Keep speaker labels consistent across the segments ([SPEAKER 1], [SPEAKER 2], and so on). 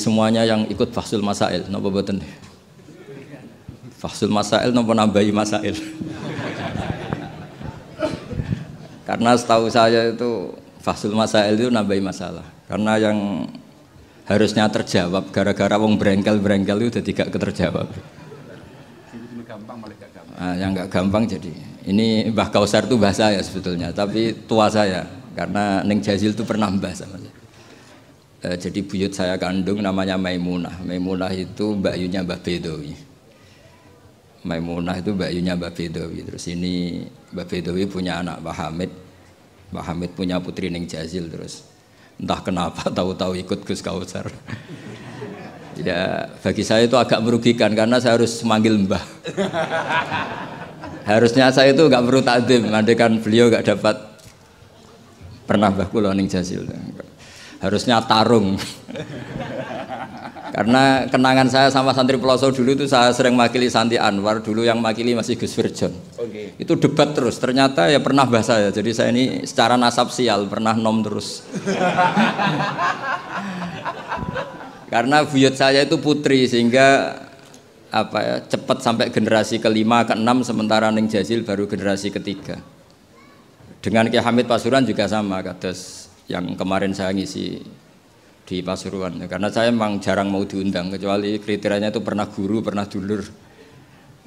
[SPEAKER 1] Semuanya yang ikut Fasul Masail, napa boten? Fasul Masail napa nambahi Masail? Karena setahu saya itu Fasul Masail itu nambahi masalah. Karena yang harusnya terjawab gara-gara wong brengkel-brengkel itu jadi gak keterjawab. Nah, yang nggak gampang jadi ini Mbah Kausar itu bahasa ya sebetulnya, tapi tua saya karena Neng Jazil itu pernah mbah sama saya. E, jadi buyut saya kandung namanya Maimunah. Maimunah itu Mbak Yunya Mbah Bedowi. Maimunah itu Mbak Yunya Mbah Bedowi. Terus ini Mbah Bedowi punya anak Mbah Hamid. Mbah Hamid punya putri Neng Jazil terus entah kenapa tahu-tahu ikut Gus Kausar. Ya bagi saya itu agak merugikan karena saya harus manggil Mbah. Harusnya saya itu nggak perlu takdim, kan beliau nggak dapat pernah Mbah Kulo Neng Jazil harusnya tarung. Karena kenangan saya sama santri peloso dulu itu saya sering makili Santi Anwar dulu yang makili masih Gus Virjon. Okay. itu debat terus. Ternyata ya pernah bahasa ya jadi saya ini secara nasab sial pernah nom terus. Karena buyut saya itu putri sehingga apa ya cepat sampai generasi kelima keenam sementara Neng Jazil baru generasi ketiga. Dengan Ki Hamid Pasuruan juga sama kados yang kemarin saya ngisi di Pasuruan. Karena saya memang jarang mau diundang kecuali kriterianya itu pernah guru pernah dulur.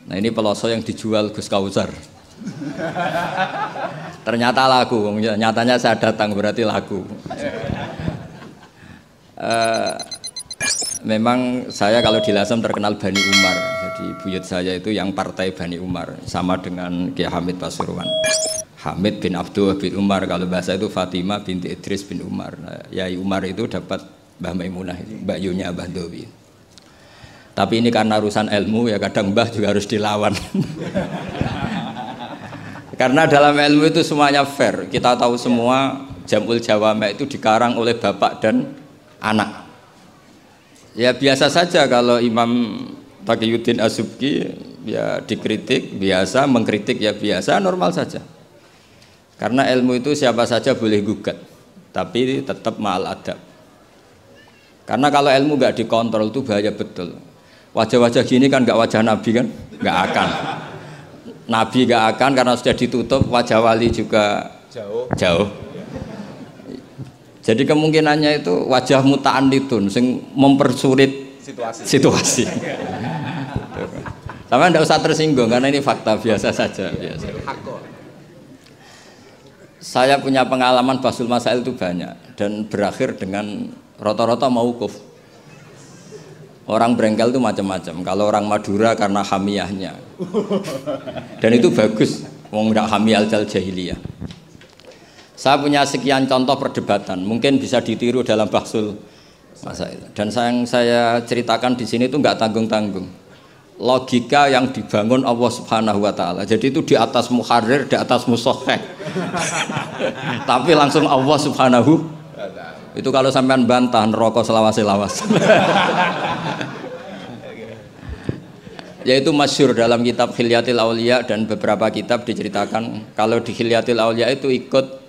[SPEAKER 1] Nah ini peloso yang dijual Gus Kausar. Ternyata laku nyatanya saya datang berarti laku. Uh, memang saya kalau di Lasem terkenal Bani Umar. Jadi buyut saya itu yang partai Bani Umar sama dengan Kiai Hamid Pasuruan Hamid bin Abdullah bin Umar. Kalau bahasa itu Fatimah binti Idris bin Umar. Nah, Yai Umar itu dapat Mbah Maimunah ini Mbak Yunya Mbah Dowi. Tapi ini karena urusan ilmu ya kadang Mbah juga harus dilawan. Karena dalam ilmu itu semuanya fair. Kita tahu semua Jamul Jawame itu dikarang oleh bapak dan anak. Ya biasa saja kalau Imam Taqiyuddin Asubki ya dikritik biasa mengkritik ya biasa normal saja karena ilmu itu siapa saja boleh gugat, tapi tetap mal adab. Karena kalau ilmu nggak dikontrol itu bahaya betul. Wajah-wajah gini kan nggak wajah Nabi kan, nggak akan. Nabi nggak akan karena sudah ditutup. Wajah wali juga jauh. Jauh. Jadi kemungkinannya itu wajah mutaan itu, sing mempersulit situasi. situasi. Sama tidak usah tersinggung karena ini fakta biasa saja. Biasa saya punya pengalaman basul masail itu banyak dan berakhir dengan rata-rata maukuf. Orang berengkel itu macam-macam. Kalau orang Madura karena hamiyahnya. Dan itu bagus. Wong nggak hamiyah jal jahiliyah. Saya punya sekian contoh perdebatan. Mungkin bisa ditiru dalam basul masail. Dan yang saya ceritakan di sini itu nggak tanggung-tanggung logika yang dibangun Allah Subhanahu wa taala. Jadi itu di atas muharrir, di atas musoheh. Tapi langsung Allah Subhanahu itu kalau sampean bantah rokok selawas-selawas. Yaitu masyur dalam kitab Khilyatil Aulia dan beberapa kitab diceritakan kalau di Khilyatil Aulia itu ikut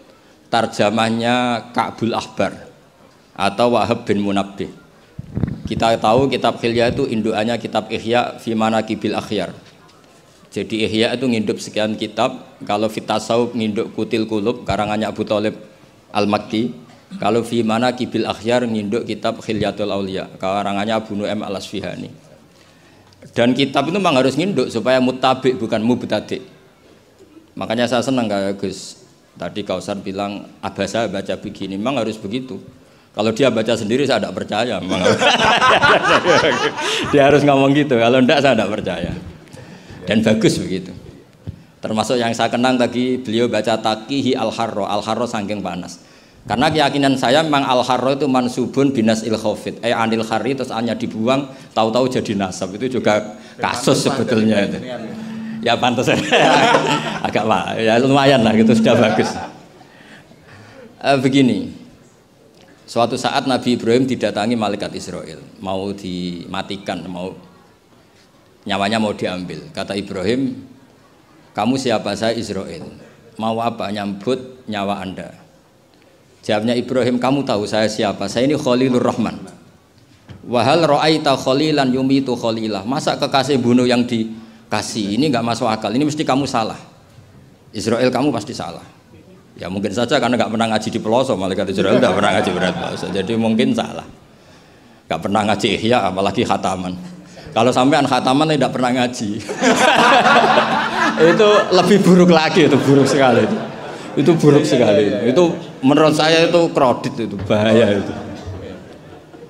[SPEAKER 1] tarjamahnya Ka'bul Ahbar atau Wahab bin Munabbih kita tahu kitab Hilya itu indukannya kitab Ihya fi kibil akhyar. Jadi Ihya itu nginduk sekian kitab, kalau Fitasau nginduk Kutil Kulub karangannya Abu Talib Al-Makki, kalau fi kibil akhyar nginduk kitab Hilyatul Aulia karangannya Abu Nu'aim Al-Asfihani. Dan kitab itu memang harus nginduk supaya mutabik bukan mubtadi. Makanya saya senang kayak Gus. Tadi Kausar bilang abasa baca begini, memang harus begitu. Kalau dia baca sendiri saya tidak percaya. dia harus ngomong gitu. Kalau tidak saya tidak percaya. Dan bagus begitu. Termasuk yang saya kenang tadi beliau baca takihi al harro al harro saking panas. Karena keyakinan saya memang al harro itu mansubun binas il khofit. Eh anil hari terus hanya dibuang, tahu-tahu jadi nasab itu juga kasus sebetulnya itu. Ya pantas agak lah, ya lumayan lah gitu sudah bagus. Uh, begini, Suatu saat Nabi Ibrahim didatangi malaikat Israel, mau dimatikan, mau nyawanya mau diambil. Kata Ibrahim, kamu siapa saya Israel? Mau apa nyambut nyawa anda? Jawabnya Ibrahim, kamu tahu saya siapa? Saya ini Khalilur Rahman. Wahal ro'aita kholilan yumitu kholilah. Masa kekasih bunuh yang dikasih? Ini nggak masuk akal. Ini mesti kamu salah. Israel kamu pasti salah. Ya mungkin saja karena nggak pernah ngaji di pelosok, malaikat Israel nggak pernah ngaji berat pelosok. Jadi mungkin salah. Nggak pernah ngaji ihya, apalagi khataman. Kalau sampean khataman tidak pernah ngaji, itu lebih buruk lagi, itu buruk sekali. Itu, itu buruk sekali. Itu menurut saya itu kredit itu bahaya itu.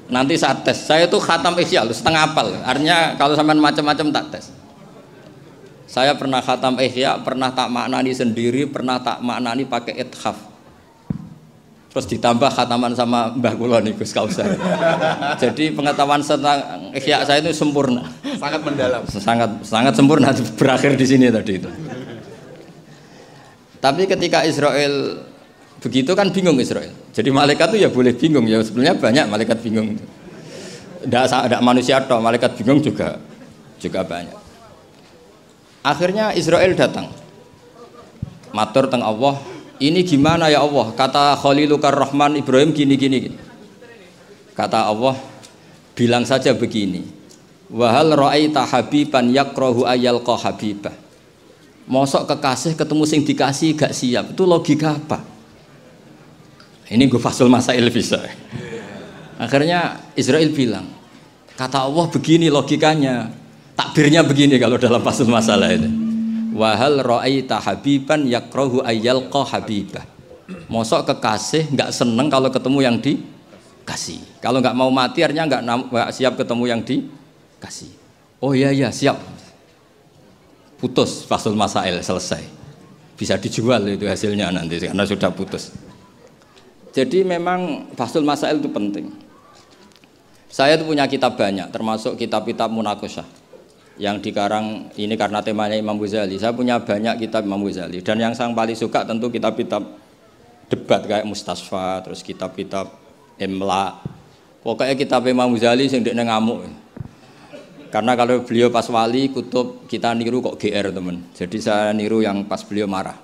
[SPEAKER 1] Nanti saat tes, saya itu khatam ihya, setengah apal. Artinya kalau sampean macam-macam tak tes. Saya pernah khatam ihya, pernah tak maknani sendiri, pernah tak maknani pakai ithaf. Terus ditambah khataman sama Mbah Kula nih Gus Kausar. Jadi pengetahuan tentang ihya saya itu sempurna.
[SPEAKER 2] Sangat mendalam.
[SPEAKER 1] Sangat sangat sempurna berakhir di sini tadi itu. Tapi ketika Israel begitu kan bingung Israel. Jadi malaikat itu ya boleh bingung ya sebenarnya banyak malaikat bingung. Tidak ada manusia atau malaikat bingung juga juga banyak. Akhirnya Israel datang. Matur teng Allah, ini gimana ya Allah? Kata Khalilukar Rahman Ibrahim gini gini. Kata Allah, bilang saja begini. Wahal ra'aita habiban yakrahu ayyalqa habibah. Mosok kekasih ketemu sing dikasih gak siap. Itu logika apa? Ini gue fasul masail bisa. Akhirnya Israel bilang, kata Allah begini logikanya takbirnya begini kalau dalam pasal masalah ini. Wahal ra'aita habiban yakrohu ayyalqa habibah. Mosok kekasih nggak seneng kalau ketemu yang dikasih. Kalau nggak mau mati artinya nggak, siap ketemu yang dikasih. Oh iya iya siap. Putus fasul masail selesai. Bisa dijual itu hasilnya nanti karena sudah putus. Jadi memang fasul masail itu penting. Saya itu punya kitab banyak termasuk kitab-kitab munakosyah yang dikarang ini karena temanya Imam Ghazali. Saya punya banyak kitab Imam Ghazali dan yang saya paling suka tentu kitab-kitab debat kayak Mustasfa, terus kitab-kitab Imla. Pokoknya kitab Imam Ghazali sing ndekne ngamuk. Karena kalau beliau pas wali kutub kita niru kok GR teman. Jadi saya niru yang pas beliau marah.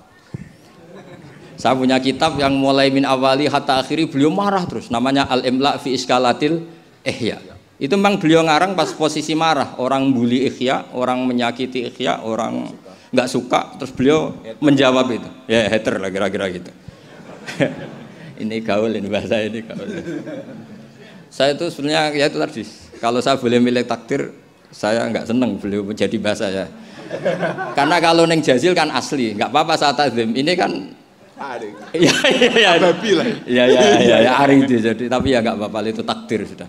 [SPEAKER 1] Saya punya kitab yang mulai min awali hatta akhiri beliau marah terus. Namanya Al Imla fi Iskalatil Ihya. Itu memang beliau ngarang pas posisi marah, orang bully ikhya, orang menyakiti ikhya, orang nggak suka, terus beliau menjawab itu. Ya hater lah kira-kira gitu. ini gaul ini bahasa ini gaul. saya itu sebenarnya ya itu tadi, kalau saya boleh milih takdir, saya nggak seneng beliau menjadi bahasa ya. Karena kalau neng jazil kan asli, nggak apa-apa saat azim. Ini kan Ari. Iya iya iya. Babi lah. Iya iya iya ya, Ari itu jadi tapi ya nggak apa-apa itu takdir sudah.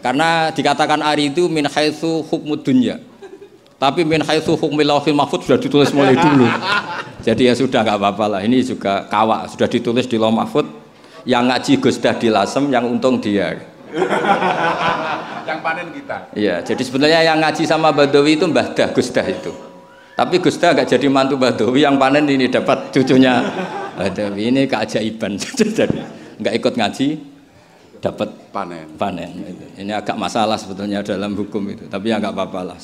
[SPEAKER 1] Karena dikatakan Ari itu min haitsu hukmud dunya. Tapi min haitsu hukmil lauhil mahfud sudah ditulis mulai dulu. Jadi ya sudah nggak apa-apa lah. Ini juga kawak sudah ditulis di lauh mahfud. Yang ngaji Gus Dah di Lasem yang untung dia.
[SPEAKER 2] yang panen kita.
[SPEAKER 1] Iya, jadi sebenarnya yang ngaji sama Badawi itu Mbah Dah Gus Dah itu. Tapi Gusta gak jadi mantu Badawi yang panen ini dapat cucunya Badawi ini keajaiban. jadi nggak ikut ngaji dapat
[SPEAKER 2] panen.
[SPEAKER 1] Panen. Ini agak masalah sebetulnya dalam hukum itu. Tapi ya nggak apa-apa lah.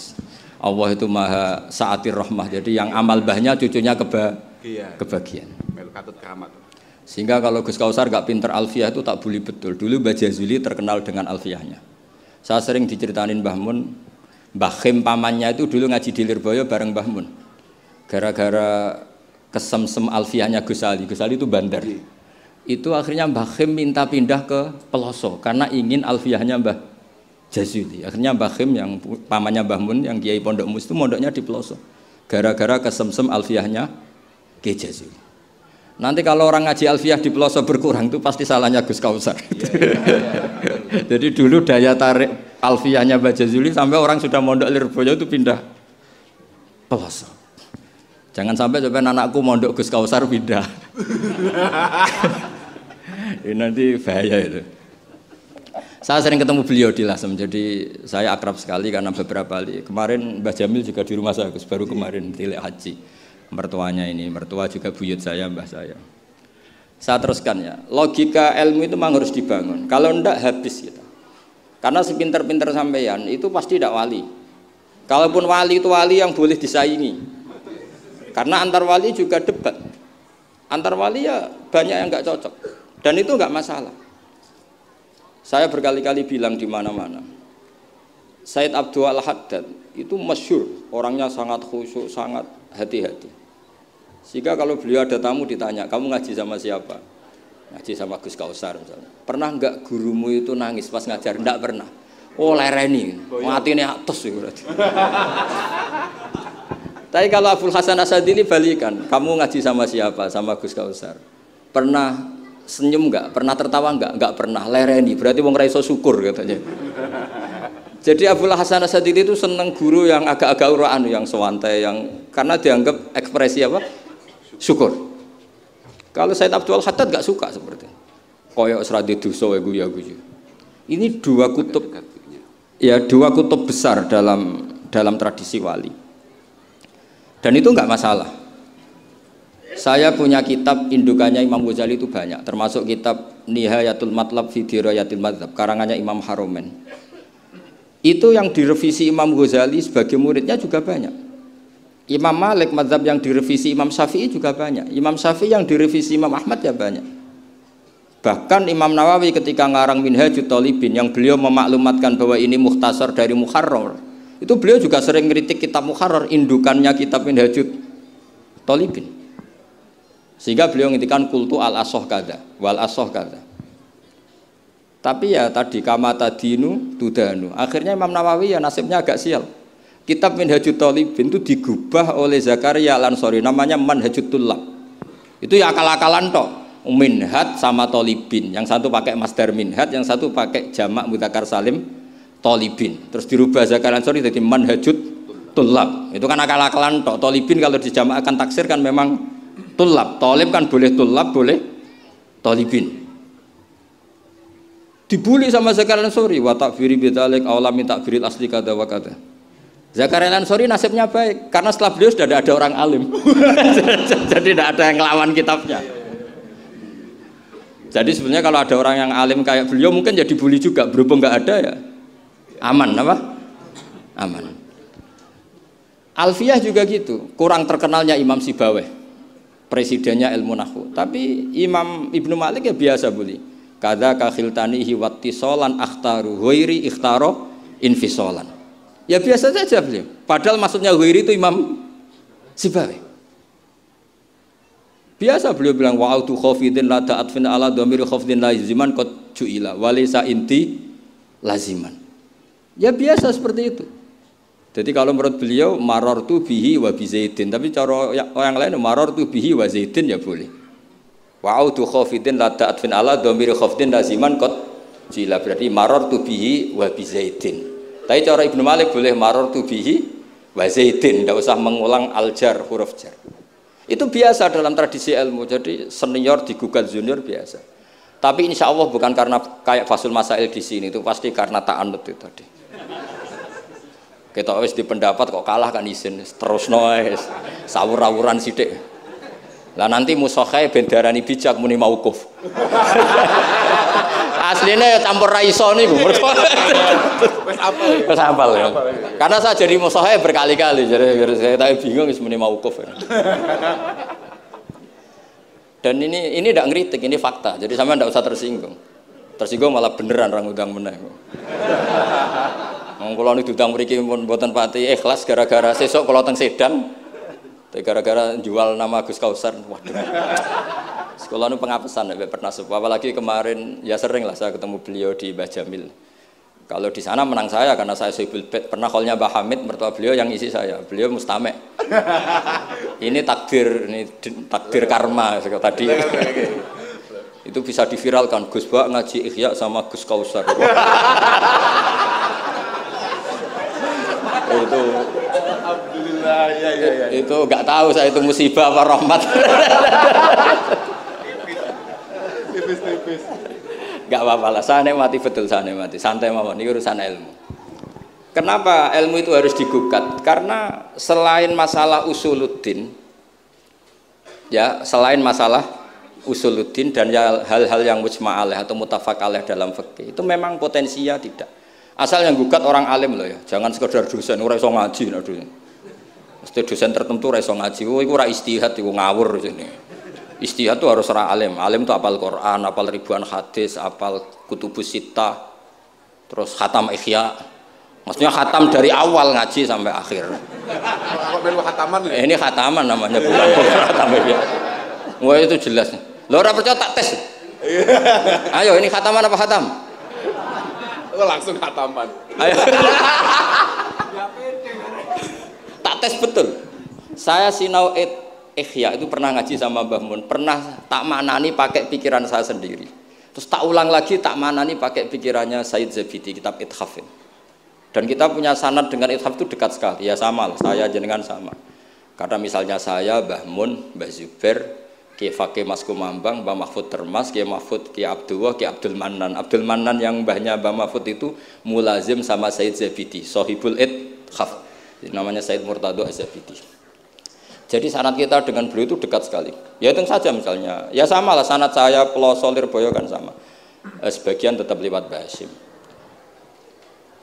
[SPEAKER 1] Allah itu maha saatir rahmah. Jadi yang amal bahnya cucunya keba iya. kebagian. Sehingga kalau Gus Kausar gak pinter alfiah itu tak bully betul. Dulu Mbah Jazuli terkenal dengan alfiahnya. Saya sering diceritain Mbah Mun, Mbah Khim pamannya itu dulu ngaji di Lirboyo bareng Mbah Mun. Gara-gara kesemsem alfiahnya Gus Ali. Gus Ali itu bandar. Itu akhirnya Mbah Khim minta pindah ke Peloso karena ingin alfiahnya Mbah Jazuli. Akhirnya Mbah Khim yang pamannya Mbah Mun yang Kiai Pondok Mus itu mondoknya di Peloso. Gara-gara kesemsem alfiahnya Kiai Jazuli. Nanti kalau orang ngaji alfiah di pelosok berkurang itu pasti salahnya Gus Kausar. Ya, ya, ya, Jadi dulu daya tarik alfiahnya Mbak Jazuli sampai orang sudah mondok Lirboyo itu pindah pelosok. Jangan sampai sampai anakku mondok Gus Kausar pindah. Ini nanti bahaya itu. Saya sering ketemu beliau di Lasem, jadi saya akrab sekali karena beberapa kali. Kemarin Mbah Jamil juga di rumah saya, Gus, baru kemarin tilek haji. Mertuanya ini, mertua juga buyut saya, mbah saya. Saya teruskan ya, logika ilmu itu memang harus dibangun. Kalau ndak habis kita. Karena sepinter-pinter sampeyan itu pasti tidak wali. Kalaupun wali itu wali yang boleh disaingi. Karena antar wali juga debat. Antar wali ya banyak yang nggak cocok. Dan itu nggak masalah. Saya berkali-kali bilang di mana-mana. Said Abdul Haddad itu masyur, orangnya sangat khusyuk, sangat hati-hati. Sehingga kalau beliau ada tamu ditanya, kamu ngaji sama siapa? Ngaji sama Gus Kausar misalnya. Pernah enggak gurumu itu nangis pas ngajar? Enggak pernah. Oh lereni, mati ini atas sih berarti. Tapi kalau Abdul Hasan Asadili balikan, kamu ngaji sama siapa? Sama Gus Kausar. Pernah senyum enggak? Pernah tertawa enggak? Enggak pernah. Lereni, berarti mau ngeraiso syukur katanya. Jadi Abdul Hasan Asadili itu seneng guru yang agak-agak uraan, yang sewantai, yang karena dianggap ekspresi apa? Syukur. Kalau Said Abdul Haddad gak suka seperti. Koyok seradi dosa ya guya guyu. Ini dua kutub ya dua kutub besar dalam dalam tradisi wali. Dan itu nggak masalah. Saya punya kitab indukannya Imam Ghazali itu banyak, termasuk kitab Nihayatul Matlab fi Dirayatil Madzhab karangannya Imam Haromen. Itu yang direvisi Imam Ghazali sebagai muridnya juga banyak. Imam Malik mazhab yang direvisi Imam Syafi'i juga banyak. Imam Syafi'i yang direvisi Imam Ahmad ya banyak. Bahkan Imam Nawawi ketika ngarang Minhajut Talibin yang beliau memaklumatkan bahwa ini muhtasar dari Muharrar. Itu beliau juga sering kritik kitab Muharrar indukannya kitab Minhajut Talibin. Sehingga beliau ngintikan kultu al asoh kada wal asoh kada. Tapi ya tadi kamata dinu tudanu. Akhirnya Imam Nawawi ya nasibnya agak sial Kitab Minhajut Talibin itu digubah oleh Zakaria Al-Ansori namanya Manhajut Tulab. Itu ya akal-akalan toh. Minhat sama Tolibin. Yang satu pakai Masdar Minhat, yang satu pakai jamak mutakar salim Tolibin. Terus dirubah Zakaria Al-Ansori jadi Manhajut Tulab. Itu kan akal-akalan toh. Tolibin kalau dijamakkan taksir kan memang tulab. Tolib kan boleh tulab, boleh Tolibin dibully sama Zakaria Ansori wa takfiri bidzalik awalam min takfiril asli kada wa kada Zakaria Ansori nasibnya baik karena setelah beliau sudah ada orang alim. Jadi tidak ada yang ngelawan kitabnya. Jadi sebenarnya kalau ada orang yang alim kayak beliau mungkin jadi bully juga berhubung nggak ada ya aman apa? Aman. Alfiyah juga gitu, kurang terkenalnya Imam Sibaweh, presidennya ilmu nahu. Tapi Imam Ibnu Malik ya biasa bully. Kada kahiltanihi wattisolan akhtaru huiri ikhtaro infisolan Ya biasa saja beliau. Padahal maksudnya Huiri itu Imam Sibawi. Biasa beliau bilang wa autu khafidin la ta'atfin ala dhamir khafidin laziman qad ju'ila walisa inti laziman. Ya biasa seperti itu. Jadi kalau menurut beliau maror tu bihi wa bi zaidin, tapi cara yang lain maror tu bihi wa zaidin ya boleh. Wa autu khafidin la ta'atfin ala dhamir khafidin laziman qad ju'ila berarti maror tu bihi wa bi zaidin. Tapi cara Ibnu Malik boleh maror tubihi wa zaidin, tidak usah mengulang aljar huruf jar. Itu biasa dalam tradisi ilmu. Jadi senior digugat junior biasa. Tapi insya Allah bukan karena kayak fasul masail di sini itu pasti karena ta'anud itu tadi. Kita wis di pendapat kok kalah kan izin terus noes sawur-awuran sidik. Lah nanti musokhai bendarani bijak muni maukuf. Aslinya campur raiso nih, bu. Wes apal. ya. Karena saya jadi musokhai berkali-kali, jadi saya tahu bingung muni maukuf. Ya. Dan ini ini tidak ngeritik, ini fakta. Jadi sama tidak usah tersinggung. Tersinggung malah beneran orang udang meneh. Wong kula niku udang mriki pun mboten pati ikhlas gara-gara sesuk kalau teng Sedan gara-gara jual nama Gus Kausar. Waduh. Sekolah nu pengapesan ya pernah sepuh. Apalagi kemarin ya sering lah saya ketemu beliau di Mbah Jamil. Kalau di sana menang saya karena saya Sohibul Bet. Pernah kolnya Mbah Hamid, mertua beliau yang isi saya. Beliau mustamek. ini takdir, ini takdir karma tadi. itu bisa diviralkan. Gus Bak ngaji Ikhya sama Gus Kausar. itu Alhamdulillah ya ya ya. Itu nggak tahu saya itu musibah apa rahmat. tipis-tipis. Gak apa-apa lah, saya mati betul saya mati. Santai mawon, ini urusan ilmu. Kenapa ilmu itu harus digugat? Karena selain masalah usuluddin, ya selain masalah usuluddin dan ya hal-hal yang mujma'aleh atau mutafakaleh dalam fikih itu memang potensinya tidak. Asal yang gugat orang alim loh ya, jangan sekedar dosen, ora iso ngaji nah dosen. Mesti dosen tertentu ora iso ngaji, oh iku ora istihad iku ngawur sini. Istihad itu harus orang alim. Alim itu apal Quran, apal ribuan hadis, apal kutubus sita, terus khatam ikhya. Maksudnya khatam dari awal ngaji sampai akhir.
[SPEAKER 2] Khataman
[SPEAKER 1] Eh, ini khataman namanya bukan khatam ya. Wah itu jelas. Lo ora percaya tak tes. Ayo ini khataman apa khatam?
[SPEAKER 2] Oh, langsung khataman.
[SPEAKER 1] Ayo. tes betul. Saya sinau et ikhya itu pernah ngaji sama Mbah Mun, pernah tak manani pakai pikiran saya sendiri. Terus tak ulang lagi tak manani pakai pikirannya Said Zabidi kitab Ithaf. ini. Dan kita punya sanad dengan Ithaf itu dekat sekali. Ya sama saya jenengan sama. Karena misalnya saya, Mbah Mun, Mbah Zubair, Ki Fakih Mas Kumambang, Mbah Mahfud Termas, Ki Mahfud, Ki Abdullah, Ki Abdul Manan. Abdul Manan yang mbahnya Mbah Mahfud itu mulazim sama Said Zabidi, Sohibul Ithaf. Namanya Said Murtado Az-Zabidi. Jadi sanat kita dengan beliau itu dekat sekali. Ya itu saja misalnya. Ya sama lah sanat saya Peloso Lirboyo kan sama. Eh, sebagian tetap lewat Basim.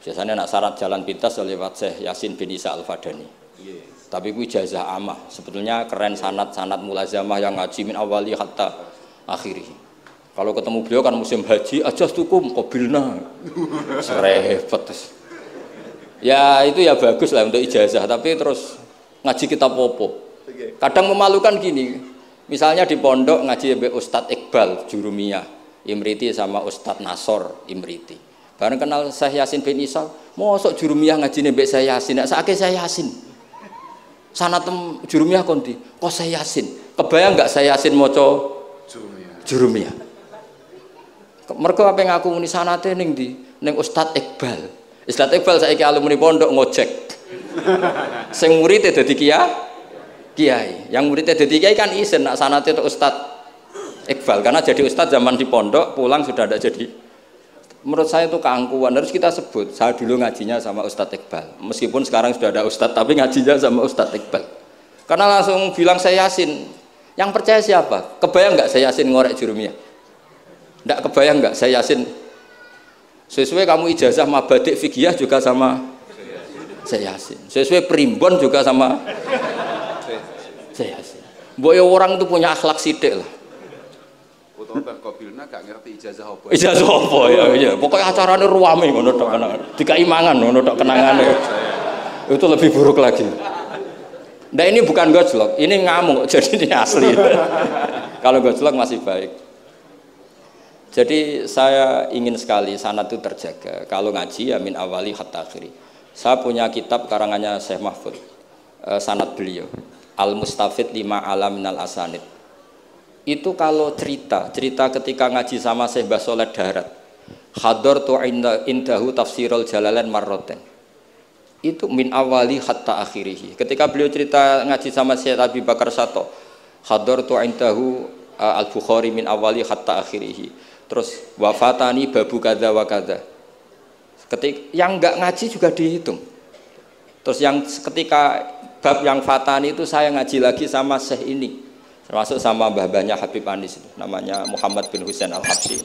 [SPEAKER 1] Biasanya nak syarat jalan pintas lewat Syekh Yasin bin Isa Al-Fadani. Tapi gue ijazah amah. Sebetulnya keren sanat-sanat mulazamah yang ngaji min awali hatta akhiri. Kalau ketemu beliau kan musim haji, aja tukum kobilna. Repot. Ya itu ya bagus lah untuk ijazah, tapi terus ngaji kita popo. Kadang memalukan gini, misalnya di pondok ngaji mbek Ustadz Iqbal Jurumiyah, Imriti sama Ustadz Nasor Imriti. Bareng kenal Syekh Yasin bin Isa, mosok Jurumiyah ngaji mbek saya Yasin, nek sakake saya Yasin. Sana tem Jurumiyah konti, kok saya Yasin. Kebayang nggak saya Yasin moco
[SPEAKER 2] Jurumiyah.
[SPEAKER 1] Jurumiyah? Mereka apa yang aku muni sanate ning di ning Ustadz Iqbal. Ustadz Iqbal saiki alumni pondok ngojek. Sing murid dadi kiai, kiai. Yang muridnya jadi kiai kan izin nak sanate itu Ustadz Iqbal karena jadi Ustadz zaman di pondok pulang sudah ada jadi. Menurut saya itu keangkuhan harus kita sebut. Saya dulu ngajinya sama Ustadz Iqbal. Meskipun sekarang sudah ada Ustadz tapi ngajinya sama Ustadz Iqbal. Karena langsung bilang saya Yasin. Yang percaya siapa? Kebayang nggak saya Yasin ngorek jurumiyah? Nggak kebayang nggak saya Yasin? Sesuai kamu ijazah mabadik fikih juga sama saya Yasin. Sesuai primbon juga sama saya Yasin. Boyo orang itu punya akhlak sidik lah.
[SPEAKER 2] Utawa Bang Kobilna gak ngerti ijazah apa.
[SPEAKER 1] Ijazah apa ya? Iya, pokoknya acaranya ruame ngono tok kenangan. Dikai mangan ngono tok kenangane. Itu lebih buruk lagi. Nah ini bukan gojlok, ini ngamuk, jadi ini asli. Kalau gojlok masih baik. Jadi saya ingin sekali sanat itu terjaga. Kalau ngaji ya min awali hatta akhiri. Saya punya kitab karangannya Syekh Mahfud, eh, sanat beliau. Al Mustafid lima alam minal asanid. Itu kalau cerita, cerita ketika ngaji sama Syekh Mbah Soleh Darat. Hador tu inda, indahu tafsirul jalalain marroten. Itu min awali hatta akhirihi. Ketika beliau cerita ngaji sama Syekh Abi Bakar Sato. Hador tu indahu uh, al Bukhari min awali hatta akhirihi. Terus wafatani babu kada wa kada. Ketika yang nggak ngaji juga dihitung. Terus yang ketika bab yang fatani itu saya ngaji lagi sama Syekh ini termasuk sama mbah-mbahnya Habib Anis itu namanya Muhammad bin Husain Al Habsyi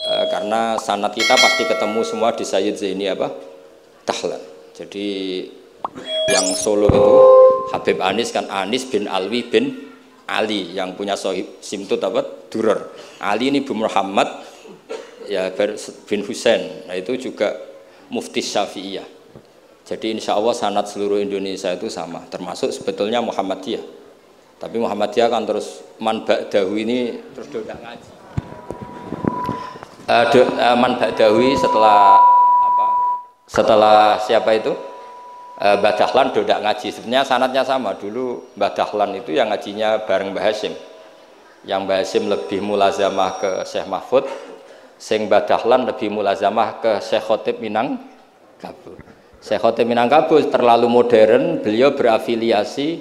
[SPEAKER 1] e, karena sanat kita pasti ketemu semua di Sayyid Zaini apa Tahlan jadi yang Solo itu Habib Anis kan Anis bin Alwi bin Ali yang punya sohib simtut apa Durer Ali ini bin Muhammad ya bin Husain nah itu juga mufti Syafi'iyah jadi insya Allah sanat seluruh Indonesia itu sama, termasuk sebetulnya Muhammadiyah. Tapi Muhammadiyah kan terus man ba'dahu ini terus dodak ngaji. Uh, do, uh, man setelah apa? Setelah siapa itu? Uh, Mbah Dahlan dodak ngaji. Sebenarnya sanatnya sama. Dulu Mbah Dahlan itu yang ngajinya bareng Mbah Hasim. Yang Mbah Hasim lebih mulazamah ke Syekh Mahfud, sing Mbah Dahlan lebih mulazamah ke Syekh Khotib Minang Kabul. Syekh Khotim Minangkabau terlalu modern, beliau berafiliasi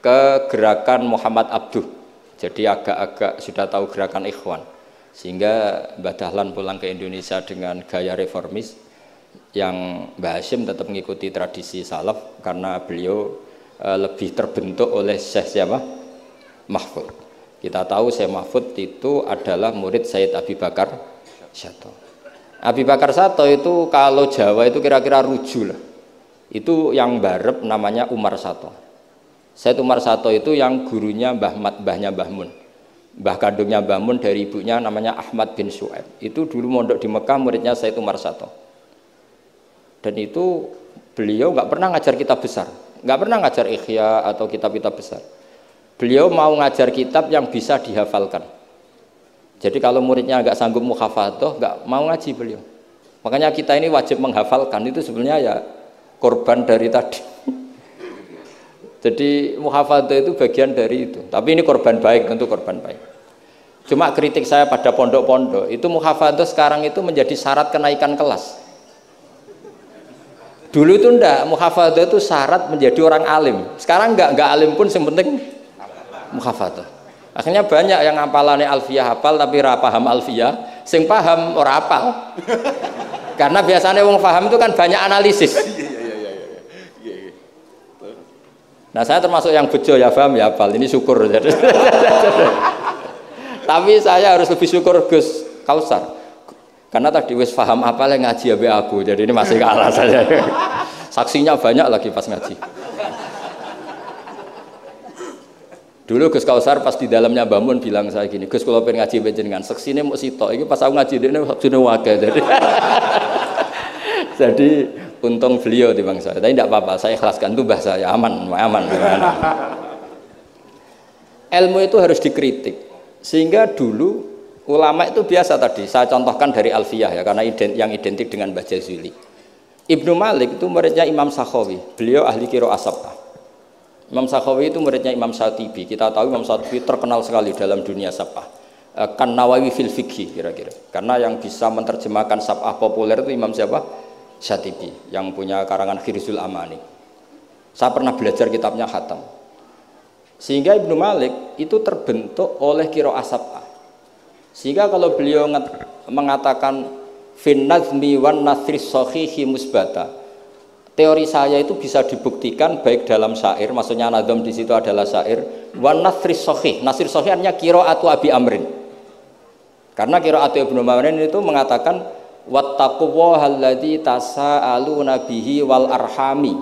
[SPEAKER 1] ke gerakan Muhammad Abduh. Jadi agak-agak sudah tahu gerakan Ikhwan. Sehingga Mbah Dahlan pulang ke Indonesia dengan gaya reformis yang Mbah Hashim tetap mengikuti tradisi salaf karena beliau e, lebih terbentuk oleh Syekh siapa? Mahfud. Kita tahu Syekh Mahfud itu adalah murid Sayyid Abi Bakar Syato. Abi Bakar Sato itu kalau Jawa itu kira-kira ruju lah. Itu yang barep namanya Umar Sato. Said Umar Sato itu yang gurunya Mbah Mat, Mbahnya Mbah Mun. Mbah kandungnya Mbah Mun dari ibunya namanya Ahmad bin Su'aib. Itu dulu mondok di Mekah muridnya Said Umar Sato. Dan itu beliau nggak pernah ngajar kitab besar, nggak pernah ngajar ikhya atau kitab-kitab besar. Beliau mau ngajar kitab yang bisa dihafalkan. Jadi kalau muridnya nggak sanggup muhafadzah, nggak mau ngaji beliau. Makanya kita ini wajib menghafalkan itu sebenarnya ya korban dari tadi. Jadi muhafadzah itu bagian dari itu. Tapi ini korban baik, tentu korban baik. Cuma kritik saya pada pondok-pondok, itu muhafadzah sekarang itu menjadi syarat kenaikan kelas. Dulu itu ndak, muhafadzah itu syarat menjadi orang alim. Sekarang enggak, enggak alim pun yang penting muhafadzah. Akhirnya banyak yang ngapalannya alfiyah hafal tapi ora paham alfiyah, sing paham ora hafal. Karena biasanya wong paham itu kan banyak analisis. Nah saya termasuk yang bejo ya paham ya hafal. Ini syukur. tapi saya harus lebih syukur Gus Kausar karena tadi wis paham apa yang ngaji ya aku, jadi ini masih kalah saja. Saksinya banyak lagi pas ngaji. Dulu Gus Kausar pas di dalamnya bangun bilang saya gini, Gus kalau pengen ngaji dengan seksi ini mau sitok, ini pas aku ngaji ini sudah wakil jadi. jadi untung beliau di bang saya, tapi tidak apa-apa, saya ikhlaskan itu bahasa ya aman, aman, aman. Ilmu itu harus dikritik, sehingga dulu Ulama itu biasa tadi, saya contohkan dari Alfiyah ya, karena ident, yang identik dengan Mbah Jazuli. Ibnu Malik itu muridnya Imam Sakhawi, beliau ahli kiro asabah. Imam Sakhawi itu muridnya Imam Satibi. Kita tahu Imam Satibi terkenal sekali dalam dunia sabah. E, kan Nawawi fil fikhi kira-kira. Karena yang bisa menerjemahkan sabah populer itu Imam siapa? Satibi yang punya karangan Khirizul Amani. Saya pernah belajar kitabnya Hatam. Sehingga Ibnu Malik itu terbentuk oleh kiro asabah sehingga kalau beliau mengatakan fin nazmi wan nasri sahihi musbata. Teori saya itu bisa dibuktikan baik dalam syair, maksudnya nadom di situ adalah syair, wan nasri sahih. Nasir sahih artinya kiro atau abi amrin. Karena kiro atau ibnu amrin itu mengatakan wattaqullahalladzi tasaaluna bihi wal arhami.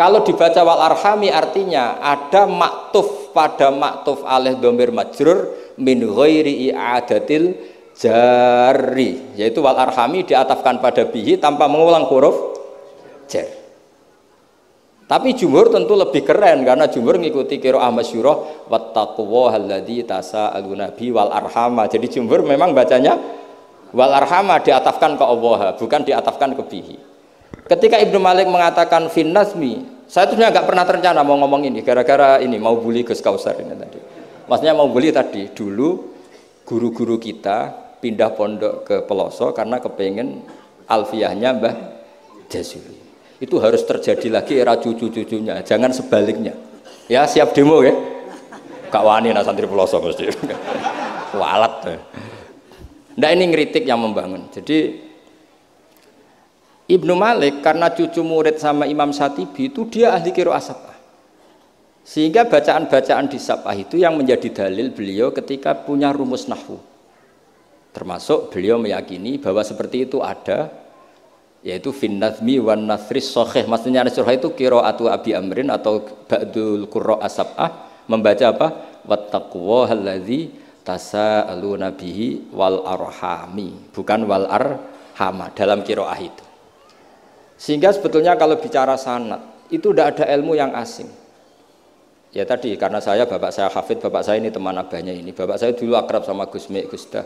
[SPEAKER 1] Kalau dibaca wal arhami artinya ada maktuf pada maktuf alih domir majrur min ghairi i'adatil jari yaitu wal arhami diatafkan pada bihi tanpa mengulang huruf jar. Tapi jumhur tentu lebih keren karena jumhur ngikuti kiro ahmad syuroh wattaqwa alladhi tasa nabi wal arhama. Jadi jumhur memang bacanya wal arhama diatafkan ke Allah bukan diatafkan ke bihi. Ketika Ibnu Malik mengatakan fin nasmi saya tuh nggak pernah terencana mau ngomong ini gara-gara ini mau bully Gus Kausar ini tadi Maksudnya mau beli tadi dulu guru-guru kita pindah pondok ke pelosok karena kepengen alfiahnya Mbah Jazuli. Itu harus terjadi lagi era cucu-cucunya, jangan sebaliknya. Ya siap demo ya. Kak wani nah santri pelosok mesti. Walat. Nah ini ngeritik yang membangun. Jadi Ibnu Malik karena cucu murid sama Imam Satibi itu dia ahli kiro asap. Sehingga bacaan-bacaan di Sabah itu yang menjadi dalil beliau ketika punya rumus nahwu. Termasuk beliau meyakini bahwa seperti itu ada yaitu fin nazmi wan nasris soheh maksudnya nasrah itu atau abi amrin atau ba'dul qurra asabah membaca apa? Wattaqwa allazi tasaaluna bihi wal arhami. Bukan wal arhama dalam kiroah itu. Sehingga sebetulnya kalau bicara sanat itu tidak ada ilmu yang asing Ya tadi karena saya bapak saya hafid, bapak saya ini teman abahnya ini. Bapak saya dulu akrab sama Gus Mik, Gus Dah.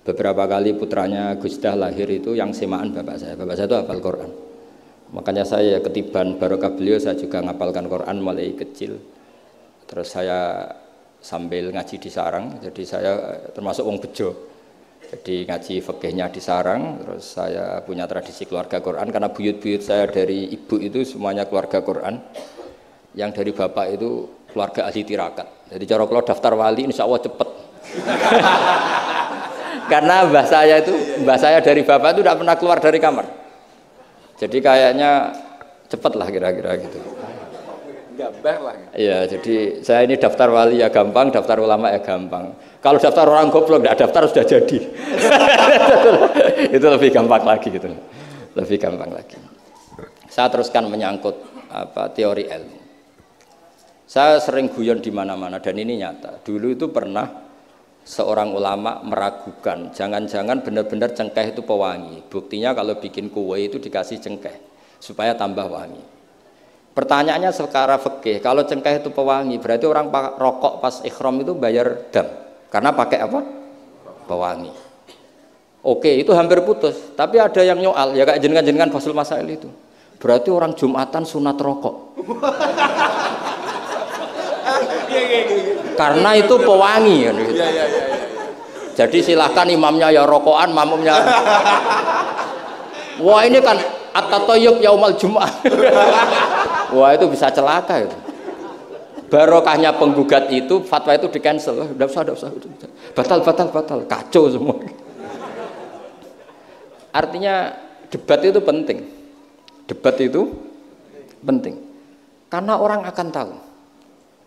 [SPEAKER 1] Beberapa kali putranya Gus Dah lahir itu yang semaan bapak saya. Bapak saya itu hafal Quran. Makanya saya ketiban barokah beliau saya juga ngapalkan Quran mulai kecil. Terus saya sambil ngaji di sarang, jadi saya termasuk wong bejo. Jadi ngaji fikihnya di sarang, terus saya punya tradisi keluarga Quran karena buyut-buyut saya dari ibu itu semuanya keluarga Quran. Yang dari bapak itu keluarga ahli tirakat. Jadi cara kalau daftar wali insya Allah cepet. Karena mbah saya itu, mbah saya dari bapak itu tidak pernah keluar dari kamar. Jadi kayaknya cepet lah kira-kira gitu. Gambar lah. Iya, jadi saya ini daftar wali ya gampang, daftar ulama ya gampang. Kalau daftar orang goblok tidak daftar sudah jadi. itu lebih gampang lagi gitu. Lebih gampang lagi. Saya teruskan menyangkut apa teori ilmu. Saya sering guyon di mana-mana dan ini nyata. Dulu itu pernah seorang ulama meragukan jangan-jangan benar-benar cengkeh itu pewangi. Buktinya kalau bikin kue itu dikasih cengkeh supaya tambah wangi. Pertanyaannya sekarang fikih kalau cengkeh itu pewangi berarti orang rokok pas ikhram itu bayar dam. Karena pakai apa? Pewangi. Oke itu hampir putus. Tapi ada yang nyoal ya kayak jenengan-jenengan fasul masail itu. Berarti orang jumatan sunat rokok karena itu pewangi ya, gitu. ya, ya, ya, ya. jadi silahkan imamnya ya rokokan mamumnya. Wah ini kan at-tatoyub yaumal jum'ah. Wah itu bisa celaka itu barokahnya penggugat itu fatwa itu di cancel udah usah udah usah. Batal batal batal. Kacau semua. Artinya debat itu penting. Debat itu penting. Karena orang akan tahu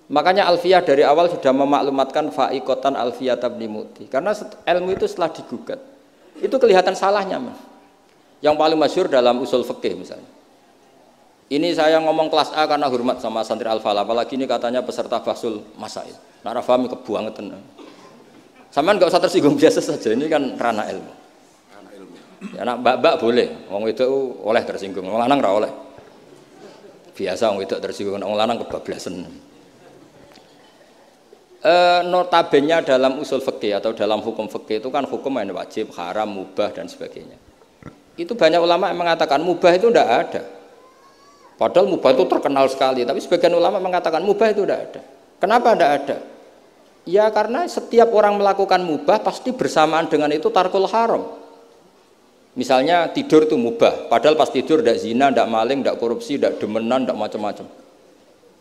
[SPEAKER 1] Makanya Alfiyah dari awal sudah memaklumatkan faikotan Alfiyah tabnimuti. Karena ilmu itu setelah digugat, itu kelihatan salahnya. Mas. Yang paling masyur dalam usul fikih misalnya. Ini saya ngomong kelas A karena hormat sama santri Al-Falah, apalagi ini katanya peserta Basul Masail. Nah, Rafami kebuangetan. Sama nggak usah tersinggung biasa saja, ini kan ranah ilmu. Ya, anak mbak-mbak boleh, wong itu oleh tersinggung, wong lanang ra oleh. Biasa wong itu tersinggung, wong lanang kebablasan e, notabene dalam usul fikih atau dalam hukum fikih itu kan hukum yang wajib, haram, mubah dan sebagainya. Itu banyak ulama yang mengatakan mubah itu tidak ada. Padahal mubah itu terkenal sekali, tapi sebagian ulama mengatakan mubah itu tidak ada. Kenapa tidak ada? Ya karena setiap orang melakukan mubah pasti bersamaan dengan itu tarkul haram. Misalnya tidur itu mubah, padahal pas tidur tidak zina, tidak maling, tidak korupsi, tidak demenan, tidak macam-macam.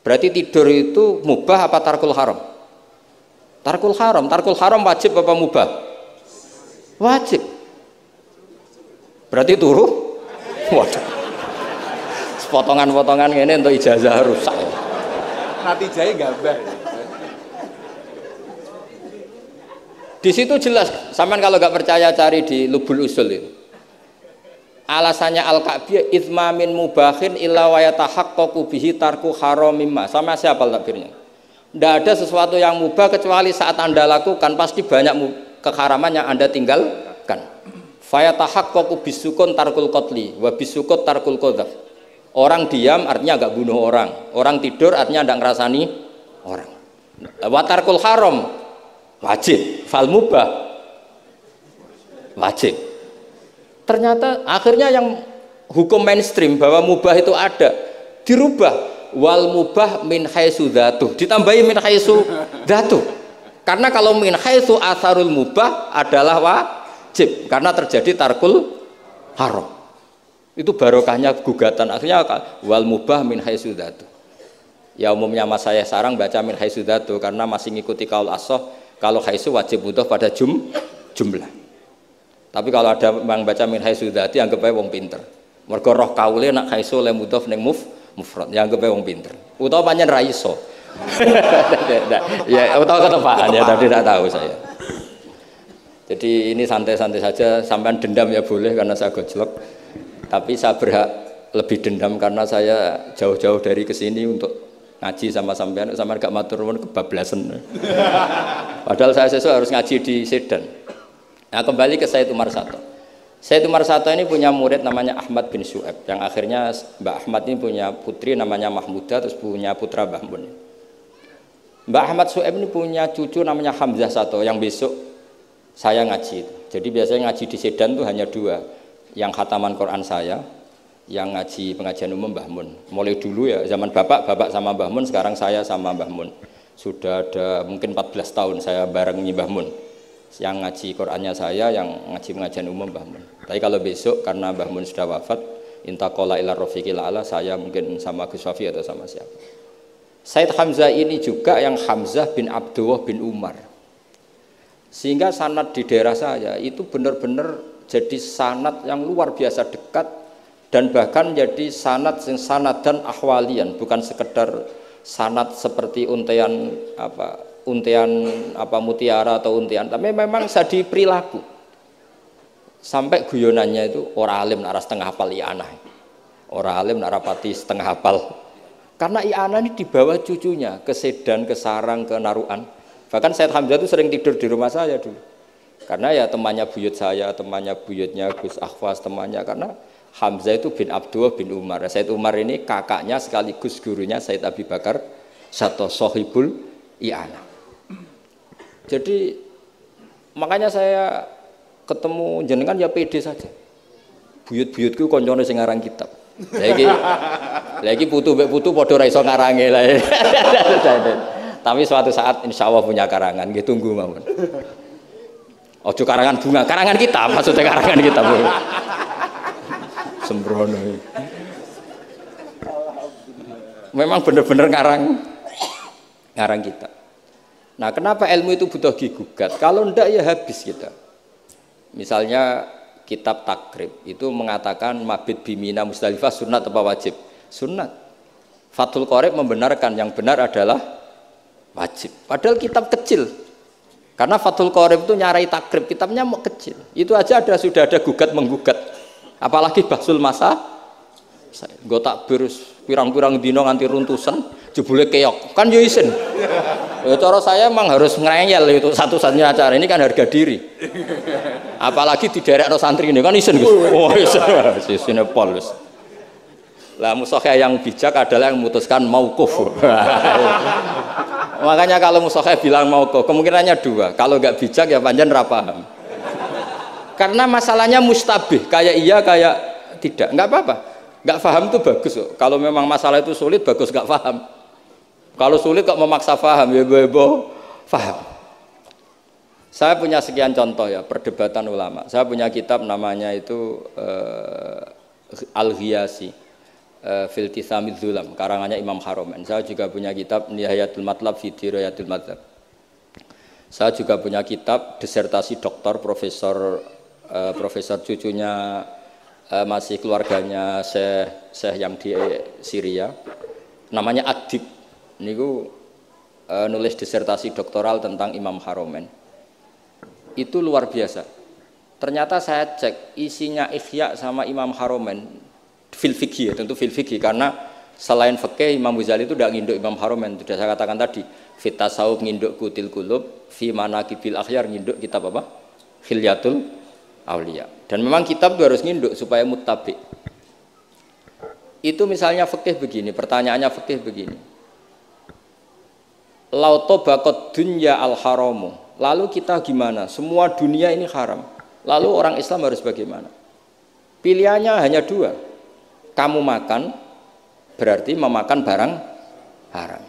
[SPEAKER 1] Berarti tidur itu mubah apa tarkul haram? Tarkul haram, tarkul haram wajib apa mubah? Wajib. Berarti turu? Waduh. Potongan-potongan ini untuk ijazah rusak.
[SPEAKER 2] Nanti jaya gambar.
[SPEAKER 1] Di situ jelas, saman kalau nggak percaya cari di lubul usul itu. Alasannya al-Ka'biyah izmamin mubahin illa wa yatahaqqaqu bihi tarku haramimma. Sama siapa takbirnya? Tidak ada sesuatu yang mubah kecuali saat Anda lakukan pasti banyak keharaman yang Anda tinggalkan. Fayatahaqqaqu bisukun tarkul kotli wa bisukut tarkul kodaf. Orang diam artinya agak bunuh orang. Orang tidur artinya tidak ngerasani orang. Watarkul haram wajib. Fal mubah wajib. Ternyata akhirnya yang hukum mainstream bahwa mubah itu ada dirubah wal mubah min haitsu dzatuh. Ditambahi min haitsu dzatuh. Karena kalau min haitsu asarul mubah adalah wajib. Karena terjadi tarkul haram. Itu barokahnya gugatan. Akhirnya wal mubah min haitsu dzatuh. Ya umumnya mas saya sarang baca min haitsu dzatuh karena masih ngikuti kaul asoh. Kalau haitsu wajib butuh pada jum jumlah. Tapi kalau ada yang baca min haitsu dzati anggap aja wong pinter. Mergo roh kaule nak haitsu le ning muf mufrad. Yang gue wong pinter. Utawa panjang raiso ya utawa ketepaan ya tadi tidak tahu saya. Jadi ini santai-santai saja. Sampai dendam ya boleh karena saya gojlok. Tapi saya berhak lebih dendam karena saya jauh-jauh dari ke sini untuk ngaji sama sampean. Sama gak matur nuwun kebablasan. Padahal saya sesuai harus ngaji di Sedan. Nah kembali ke saya Umar Sato Said Umar Sato ini punya murid namanya Ahmad bin Su'eb yang akhirnya Mbak Ahmad ini punya putri namanya Mahmuda terus punya putra Mbah. Mbak Ahmad Su'eb ini punya cucu namanya Hamzah Sato yang besok saya ngaji. Jadi biasanya ngaji di Sedan tuh hanya dua, yang khataman Quran saya, yang ngaji pengajian umum Mbah Mun. Mulai dulu ya zaman bapak, bapak sama Mbah Mun, sekarang saya sama Mbah Mun. Sudah ada mungkin 14 tahun saya bareng Mbah Mun yang ngaji Qurannya saya, yang ngaji pengajian umum Mbah Mun. Tapi kalau besok karena Mbah Mun sudah wafat, intakola ila rofiqil ala, saya mungkin sama Gus Wafi atau sama siapa. Said Hamzah ini juga yang Hamzah bin Abdullah bin Umar. Sehingga sanat di daerah saya itu benar-benar jadi sanat yang luar biasa dekat dan bahkan jadi sanat sanat dan ahwalian bukan sekedar sanat seperti untian apa untian apa mutiara atau untian tapi memang sadi perilaku sampai guyonannya itu orang alim nara setengah hafal iana orang alim nara pati setengah hafal karena iana ini dibawa cucunya ke Sedan ke Sarang ke Naruan Bahkan Said Hamzah itu sering tidur di rumah saya dulu. Karena ya temannya buyut saya, temannya buyutnya Gus Akhwas, temannya karena Hamzah itu bin Abdullah bin Umar. Said Umar ini kakaknya sekaligus gurunya Said Abi Bakar satu sohibul i'ana. Jadi makanya saya ketemu jenengan ya pede saja. Buyut-buyutku koncone sing ngarang kitab. Lagi lagi putu mbek putu padha ra iso ngarange lah. Tapi suatu saat insya Allah punya karangan, gitu tunggu mawon. Ojo karangan bunga, karangan kita, maksudnya karangan kita. Bu. Sembrono. Memang benar-benar ngarang ngarang kita. Nah, kenapa ilmu itu butuh digugat? Kalau ndak ya habis kita. Misalnya kitab takrib itu mengatakan mabit bimina mustalifah sunat apa wajib? Sunat. Fathul Qorib membenarkan yang benar adalah wajib. Padahal kitab kecil. Karena Fathul Qorib itu nyarai takrib, kitabnya mau kecil. Itu aja ada sudah ada gugat menggugat. Apalagi Basul Masa, gue tak berus pirang-pirang dino nganti runtusan, jebule keok. Kan yo isin. Ya cara saya emang harus ngeyel itu satu-satunya acara ini kan harga diri. Apalagi di daerah santri ini kan isin Gus. Oh isin. Isine pol Gus. Lah musokhya yang bijak adalah yang memutuskan maukuf. Makanya kalau musokhya bilang maukuf, kemungkinannya dua. Kalau nggak bijak ya panjang rapaham. Karena masalahnya mustabih, kayak iya kayak tidak. Nggak apa-apa. Nggak paham itu bagus kok. Kalau memang masalah itu sulit, bagus nggak paham. Kalau sulit kok memaksa paham, ya bebo paham. Saya punya sekian contoh ya perdebatan ulama. Saya punya kitab namanya itu uh, Al-Ghiyasi uh, fil tisamid zulam karangannya Imam Haromen saya juga punya kitab Nihayatul Matlab fi Dirayatul Madhab saya juga punya kitab disertasi doktor profesor uh, profesor cucunya uh, masih keluarganya Syekh Syekh yang di Syria namanya Adib niku uh, nulis disertasi doktoral tentang Imam Haromen. Itu luar biasa. Ternyata saya cek isinya Ikhya sama Imam Haromen fil fikih ya, tentu fil fikih karena selain fikih Imam Ghazali itu tidak nginduk Imam Haromen. Sudah saya katakan tadi fit tasawuf nginduk kutil kulub fi manaqibil akhyar nginduk kitab apa? Khilyatul aulia. Dan memang kitab itu harus nginduk supaya muttabi. Itu misalnya fikih begini pertanyaannya fikih begini lauto bakot dunya al haramu. Lalu kita gimana? Semua dunia ini haram. Lalu orang Islam harus bagaimana? Pilihannya hanya dua. Kamu makan berarti memakan barang haram.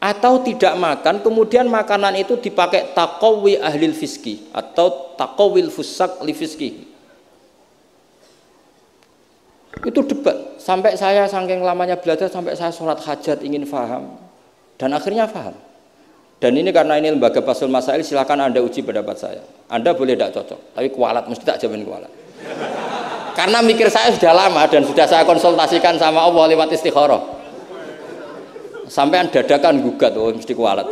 [SPEAKER 1] Atau tidak makan kemudian makanan itu dipakai takowi ahli fiski atau takowil fusak li fiski. Itu debat. Sampai saya saking lamanya belajar sampai saya sholat hajat ingin faham dan akhirnya faham dan ini karena ini lembaga pasul masail silahkan anda uji pendapat saya anda boleh tidak cocok tapi kualat mesti tak jamin kualat karena mikir saya sudah lama dan sudah saya konsultasikan sama Allah lewat istikharah. Sampai dadakan gugat, oh mesti kualat.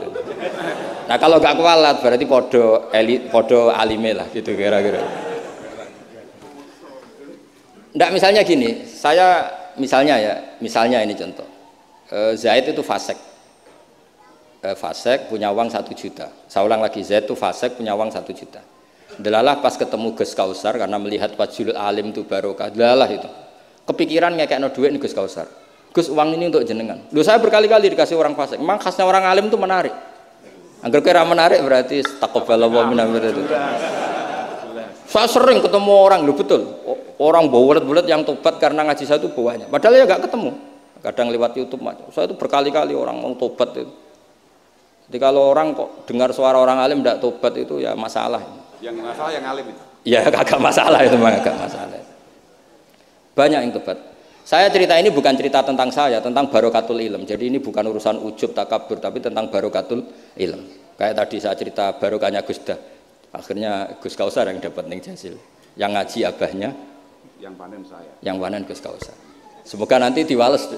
[SPEAKER 1] Nah kalau gak kualat berarti podo elit, podo alime lah gitu kira-kira. Ndak misalnya gini, saya misalnya ya, misalnya ini contoh. E, Zaid itu fasek. E, fasek punya uang satu juta. Saya ulang lagi, Zaid itu fasek punya uang satu juta Delalah pas ketemu Gus Kausar karena melihat wajul alim itu barokah. Delalah itu. Kepikiran ngekek no duit Gus Kausar. Gus uang ini untuk jenengan. Lu saya berkali-kali dikasih orang fasik. Memang khasnya orang alim itu menarik. Agar kira menarik berarti takobala minna itu. Saya sering ketemu orang, lu betul. Orang bulat-bulat yang tobat karena ngaji saya itu banyak. Padahal ya gak ketemu. Kadang lewat YouTube Saya itu berkali-kali orang mau tobat itu. Jadi kalau orang kok dengar suara orang alim tidak tobat itu ya masalah.
[SPEAKER 2] Yang masalah yang alim itu.
[SPEAKER 1] Ya agak masalah itu mah agak masalah. Banyak yang tobat. Saya cerita ini bukan cerita tentang saya, tentang barokatul ilm. Jadi ini bukan urusan ujub takabur, tapi tentang barokatul ilm. Kayak tadi saya cerita barokahnya Gus Dah. Akhirnya Gus Kausar yang dapat ning jasil. Yang ngaji abahnya.
[SPEAKER 2] Yang panen saya.
[SPEAKER 1] Yang panen Gus Kausar. Semoga nanti diwales.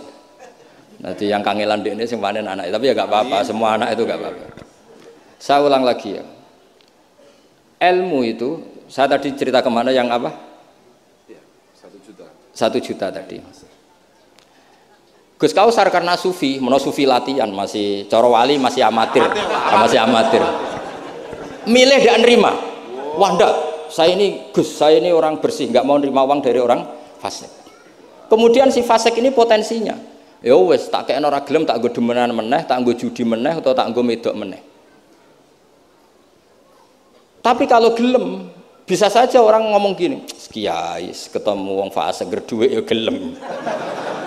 [SPEAKER 1] Nanti yang kangelan di ini panen anak. Tapi ya gak apa-apa, semua anak itu gak apa-apa. Saya ulang lagi ya ilmu itu saya tadi cerita ke mana yang apa?
[SPEAKER 2] Ya, satu juta.
[SPEAKER 1] Satu juta tadi. Gus Kausar karena sufi, mono sufi latihan masih coro wali masih amatir, ah, masih amatir. Milih dan nerima. Wah enggak, saya ini Gus, saya ini orang bersih, nggak mau nerima uang dari orang fasik. Kemudian si fasik ini potensinya, ya wes tak kayak orang gelem tak gue demenan meneh, tak gue judi meneh atau tak gue medok meneh. Tapi kalau gelem, bisa saja orang ngomong gini, kiai ketemu wong fase gerduwe ya gelem.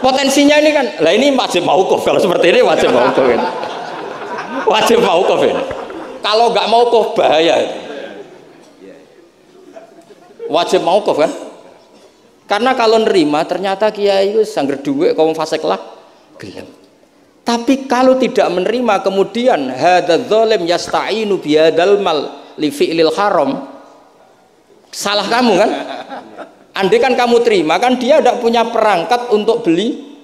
[SPEAKER 1] Potensinya ini kan, lah ini wajib maukuf kalau seperti ini wajib maukuf ini. Wajib maukuf ini. Kalau nggak maukuf bahaya itu. Wajib maukuf kan? Karena kalau nerima ternyata kiai itu sangger duwe kaum fasik lah gelem. Tapi kalau tidak menerima kemudian hadza zalim yasta'inu bihadzal mal li fi'lil haram salah kamu kan? Andai kan kamu terima kan dia tidak punya perangkat untuk beli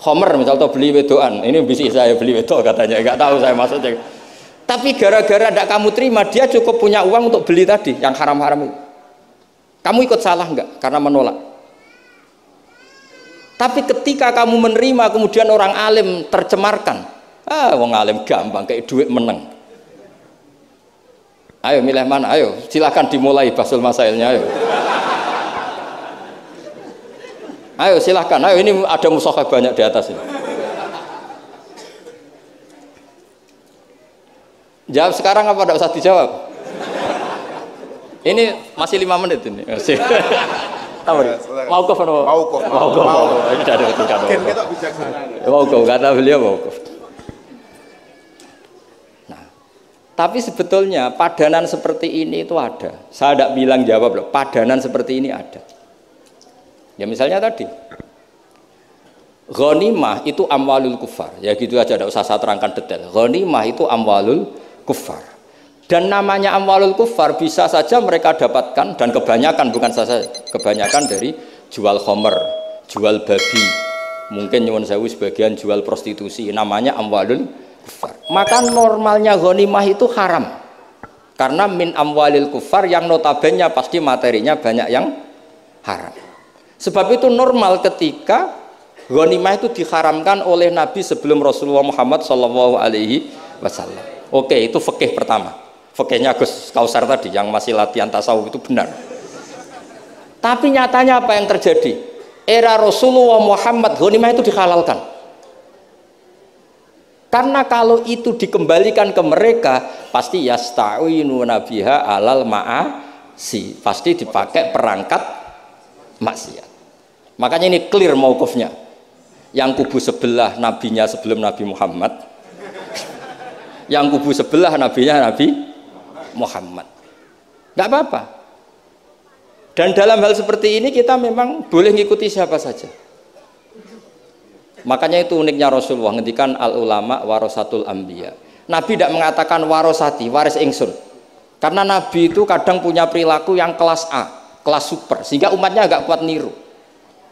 [SPEAKER 1] homer misal atau beli wedoan. Ini bisa saya beli wedok katanya. Nggak tahu saya maksudnya. Tapi gara-gara tidak kamu terima dia cukup punya uang untuk beli tadi yang haram-haram kamu ikut salah nggak karena menolak tapi ketika kamu menerima kemudian orang alim tercemarkan ah wong alim gampang kayak duit menang Ayo milih mana? Ayo, silahkan dimulai basul masailnya. Ayo. Ayo silahkan. Ayo ini ada musokhah banyak di atas ini. Jawab sekarang apa tidak usah dijawab? Ini masih lima menit ini. Kata beliau mau kau. Tapi sebetulnya padanan seperti ini itu ada. Saya tidak bilang jawab loh, padanan seperti ini ada. Ya misalnya tadi, Ghanimah itu amwalul kufar. Ya gitu aja, tidak usah saya terangkan detail. Ghanimah itu amwalul kufar. Dan namanya amwalul kufar bisa saja mereka dapatkan dan kebanyakan bukan saja kebanyakan dari jual homer, jual babi, mungkin nyuwun sewu sebagian jual prostitusi. Namanya amwalul kufar. Maka normalnya ghanimah itu haram. Karena min amwalil kufar yang notabene pasti materinya banyak yang haram. Sebab itu normal ketika ghanimah itu diharamkan oleh Nabi sebelum Rasulullah Muhammad Shallallahu Alaihi Wasallam. Oke, itu fikih pertama. Fikihnya Gus Kausar tadi yang masih latihan tasawuf itu benar. Tapi nyatanya apa yang terjadi? Era Rasulullah Muhammad ghanimah itu dihalalkan. Karena kalau itu dikembalikan ke mereka, pasti yasta'inu nabiha alal ma'asi. Pasti dipakai perangkat maksiat. Makanya ini clear maukufnya. Yang kubu sebelah nabinya sebelum Nabi Muhammad. Yang kubu sebelah nabinya Nabi Muhammad. Enggak apa-apa. Dan dalam hal seperti ini kita memang boleh ngikuti siapa saja. Makanya itu uniknya Rasulullah ngendikan al ulama warasatul ambia. Nabi tidak mengatakan warosati, waris ingsun. Karena Nabi itu kadang punya perilaku yang kelas A, kelas super, sehingga umatnya agak kuat niru.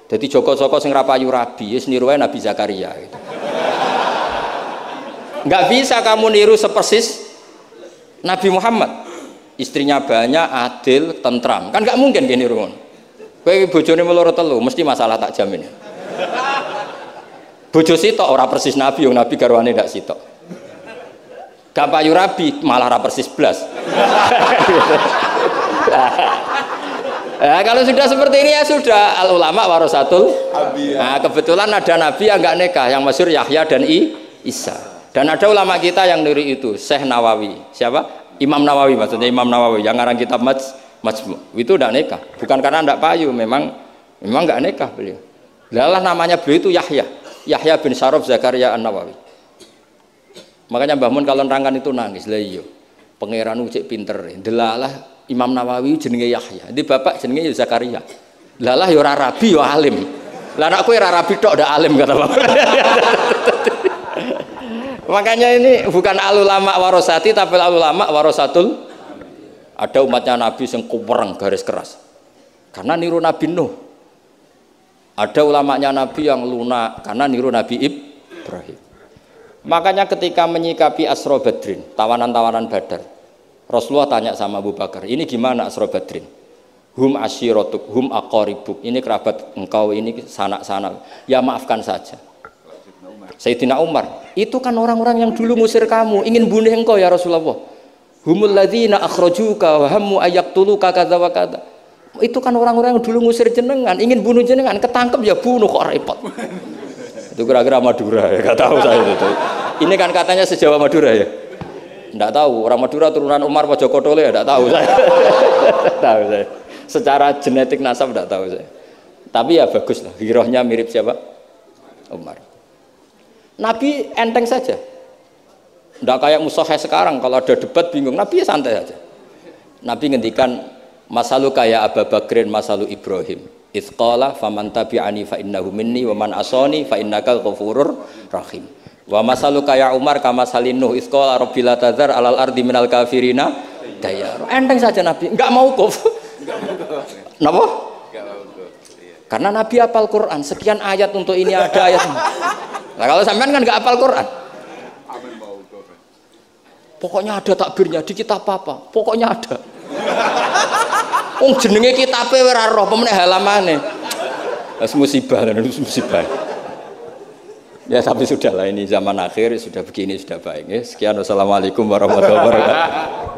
[SPEAKER 1] Jadi Joko-Joko sing rapayu rabi, yes, niru Nabi Zakaria. Gitu. Nggak bisa kamu niru sepersis Nabi Muhammad. Istrinya banyak, adil, tentram. Kan nggak mungkin gini niru. Kowe bojone meloro telu, mesti masalah tak jamin. Bojo sitok ora persis Nabi, yang Nabi garwane ndak sitok. Gak payu rabi malah ora persis blas. Nah, kalau sudah seperti ini ya sudah al ulama warasatul Nah, kebetulan ada nabi yang enggak nikah yang masyhur Yahya dan I, Isa. Dan ada ulama kita yang nuri itu, Syekh Nawawi. Siapa? Imam Nawawi maksudnya Imam Nawawi yang ngarang kitab Maj. Itu udah nikah. Bukan karena enggak payu, memang memang enggak nikah beliau. Lalah namanya beliau itu Yahya. Yahya bin Syaraf Zakaria An Nawawi. Makanya Mbah Mun kalau nerangkan itu nangis lah iyo. Pangeran ucik pinter. Delalah Imam Nawawi jenenge Yahya. Di bapak jenenge Zakaria. Lalah yo rabi yo alim. Lah anakku ora rabi tok ndak alim kata bapak. Makanya ini bukan alulama warosati tapi alulama warosatul. Ada umatnya Nabi yang kupereng garis keras. Karena niru Nabi Nuh. Ada ulamanya Nabi yang lunak karena niru Nabi Ibrahim. Makanya ketika menyikapi Asro Badrin, tawanan-tawanan Badar, Rasulullah tanya sama Abu Bakar, ini gimana Asro Badrin? Hum asyirotuk, hum akoribuk, ini kerabat engkau, ini sanak-sanak. Ya maafkan saja. Sayyidina Umar, itu kan orang-orang yang dulu ngusir kamu, ingin bunuh engkau ya Rasulullah. Humul ladzina akhrajuka wa hammu ayaktuluka kadza wa kadza. Itu kan orang-orang yang dulu ngusir jenengan, ingin bunuh jenengan, ketangkep ya bunuh kok repot. itu kira-kira Madura ya, gak tahu saya itu. Ini kan katanya sejawa Madura ya. Enggak tahu, orang Madura turunan Umar Pojokotole ya enggak tahu saya. tahu saya. Secara genetik nasab enggak tahu saya. Tapi ya bagus lah, hirohnya mirip siapa? Umar. Nabi enteng saja. Tidak kayak musuhnya sekarang kalau ada debat bingung. Nabi ya santai saja. Nabi ngendikan masalu kaya Abu Bakrin masalu Ibrahim. Ithqala faman tabi'ani fa innahu minni wa man asani fa innaka ghafurur rahim. Wa masalu kaya Umar kama salinuh ithqala rabbil tazar alal ardi minal kafirina dayar. Enteng saja Nabi, enggak mau kuf. Napa? Karena Nabi apal Quran, sekian ayat untuk ini ada ayat. Nah kalau sampean kan nggak apal Quran. Pokoknya ada takbirnya di kitab apa? Pokoknya ada. Wong jenenge kitabe ora roh pemene halamane. Wis musibah dan musibah. Ya tapi sudah lah ini zaman akhir sudah begini sudah baik ya. Sekian wassalamualaikum warahmatullahi wabarakatuh.